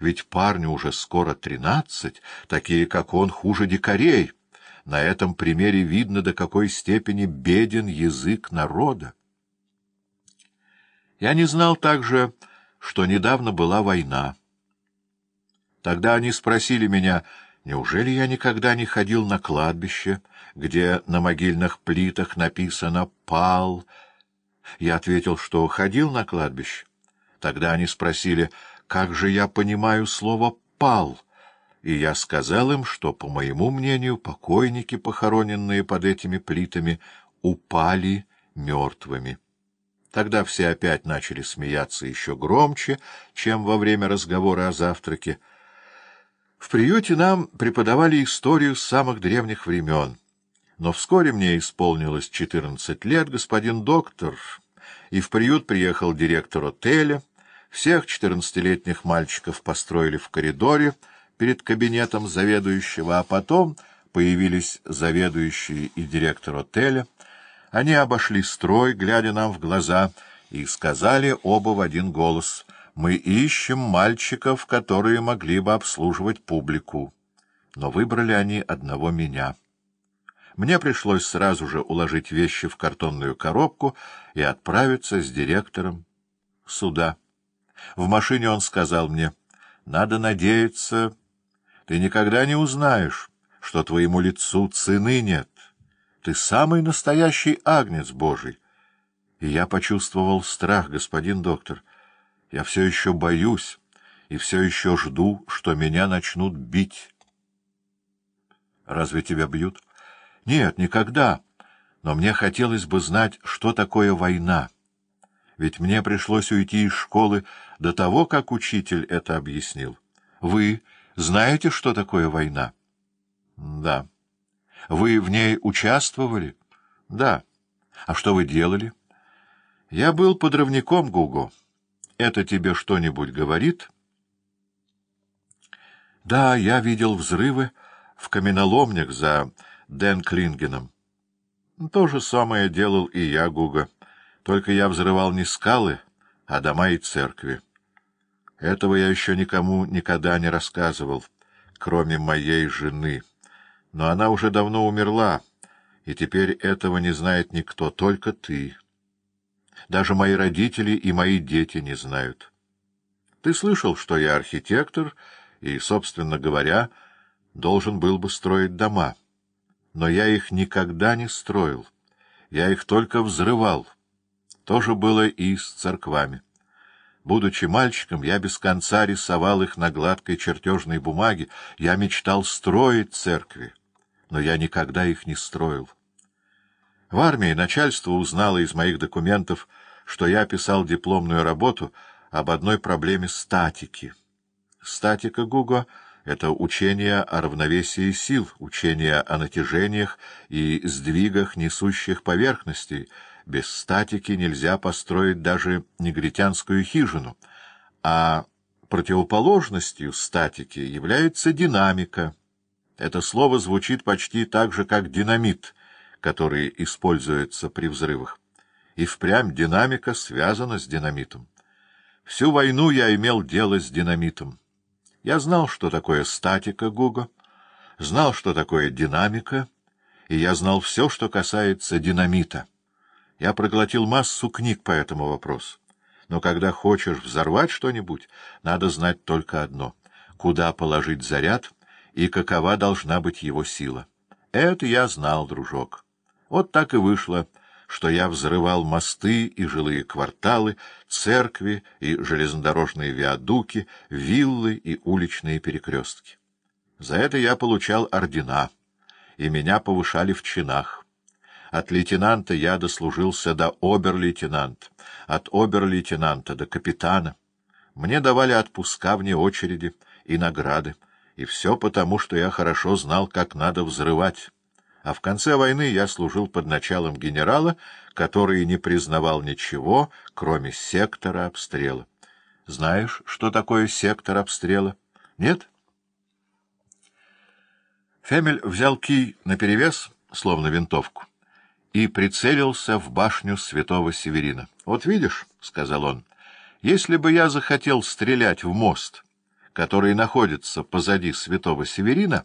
ведь парню уже скоро тринадцать, такие, как он, хуже дикарей. На этом примере видно, до какой степени беден язык народа. Я не знал также, что недавно была война. Тогда они спросили меня, неужели я никогда не ходил на кладбище, где на могильных плитах написано «Пал». Я ответил, что ходил на кладбище. Тогда они спросили, как же я понимаю слово «пал», и я сказал им, что, по моему мнению, покойники, похороненные под этими плитами, упали мертвыми. Тогда все опять начали смеяться еще громче, чем во время разговора о завтраке. В приюте нам преподавали историю с самых древних времен. Но вскоре мне исполнилось четырнадцать лет, господин доктор, и в приют приехал директор отеля. Всех четырнадцатилетних мальчиков построили в коридоре перед кабинетом заведующего, а потом появились заведующий и директор отеля — они обошли строй, глядя нам в глаза, и сказали оба в один голос «Мы ищем мальчиков, которые могли бы обслуживать публику». Но выбрали они одного меня. Мне пришлось сразу же уложить вещи в картонную коробку и отправиться с директором сюда. В машине он сказал мне, «Надо надеяться, ты никогда не узнаешь, что твоему лицу цены нет». Ты самый настоящий агнец Божий. И я почувствовал страх, господин доктор. Я все еще боюсь и все еще жду, что меня начнут бить. Разве тебя бьют? Нет, никогда. Но мне хотелось бы знать, что такое война. Ведь мне пришлось уйти из школы до того, как учитель это объяснил. Вы знаете, что такое война? Да. Вы в ней участвовали? — Да. — А что вы делали? — Я был подрывником, Гуго. Это тебе что-нибудь говорит? — Да, я видел взрывы в каменоломнях за Денклингеном. То же самое делал и я, Гуго. Только я взрывал не скалы, а дома и церкви. Этого я еще никому никогда не рассказывал, кроме моей жены но она уже давно умерла, и теперь этого не знает никто, только ты. Даже мои родители и мои дети не знают. Ты слышал, что я архитектор и, собственно говоря, должен был бы строить дома. Но я их никогда не строил. Я их только взрывал. То же было и с церквами. Будучи мальчиком, я без конца рисовал их на гладкой чертежной бумаге. Я мечтал строить церкви но я никогда их не строил. В армии начальство узнало из моих документов, что я писал дипломную работу об одной проблеме статики. Статика Гуго — это учение о равновесии сил, учение о натяжениях и сдвигах несущих поверхностей. Без статики нельзя построить даже негритянскую хижину, а противоположностью статики является динамика — это слово звучит почти так же, как динамит, который используется при взрывах. И впрямь динамика связана с динамитом. Всю войну я имел дело с динамитом. Я знал, что такое статика Гуго, знал, что такое динамика, и я знал все, что касается динамита. Я проглотил массу книг по этому вопросу. Но когда хочешь взорвать что-нибудь, надо знать только одно — куда положить заряд — и какова должна быть его сила. Это я знал, дружок. Вот так и вышло, что я взрывал мосты и жилые кварталы, церкви и железнодорожные виадуки, виллы и уличные перекрестки. За это я получал ордена, и меня повышали в чинах. От лейтенанта я дослужился до обер-лейтенанта, от обер-лейтенанта до капитана. Мне давали отпуска вне очереди и награды. И все потому, что я хорошо знал, как надо взрывать. А в конце войны я служил под началом генерала, который не признавал ничего, кроме сектора обстрела. Знаешь, что такое сектор обстрела? Нет? Фемель взял кий наперевес, словно винтовку, и прицелился в башню святого Северина. — Вот видишь, — сказал он, — если бы я захотел стрелять в мост который находится позади святого Северина,